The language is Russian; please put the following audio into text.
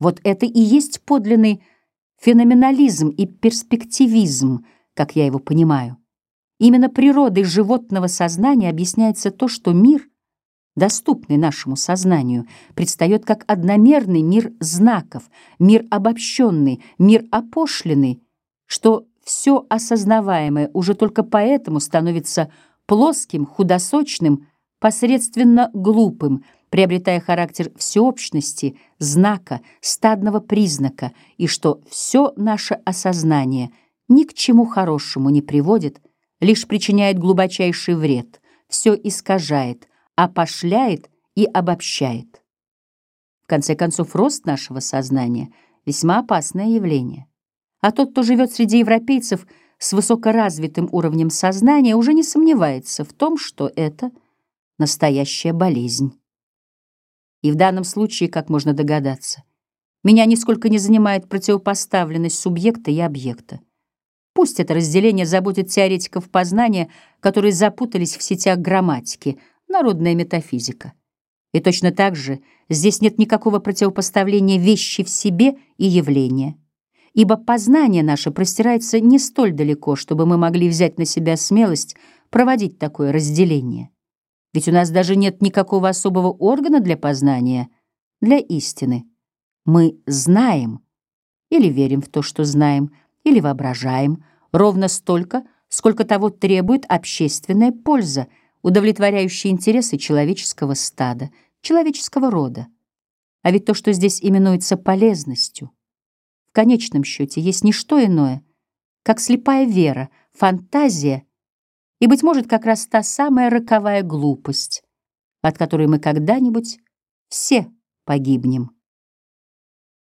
Вот это и есть подлинный феноменализм и перспективизм, как я его понимаю. Именно природой животного сознания объясняется то, что мир, доступный нашему сознанию, предстает как одномерный мир знаков, мир обобщенный, мир опошленный, что все осознаваемое уже только поэтому становится плоским, худосочным, посредственно глупым, приобретая характер всеобщности, знака, стадного признака, и что все наше осознание ни к чему хорошему не приводит, лишь причиняет глубочайший вред, все искажает, опошляет и обобщает. В конце концов, рост нашего сознания — весьма опасное явление. А тот, кто живет среди европейцев с высокоразвитым уровнем сознания, уже не сомневается в том, что это настоящая болезнь. И в данном случае, как можно догадаться, меня нисколько не занимает противопоставленность субъекта и объекта. Пусть это разделение заботит теоретиков познания, которые запутались в сетях грамматики, народная метафизика. И точно так же здесь нет никакого противопоставления вещи в себе и явления. Ибо познание наше простирается не столь далеко, чтобы мы могли взять на себя смелость проводить такое разделение. Ведь у нас даже нет никакого особого органа для познания, для истины. Мы знаем или верим в то, что знаем, или воображаем, ровно столько, сколько того требует общественная польза, удовлетворяющая интересы человеческого стада, человеческого рода. А ведь то, что здесь именуется полезностью, в конечном счете есть не что иное, как слепая вера, фантазия и, быть может, как раз та самая роковая глупость, от которой мы когда-нибудь все погибнем.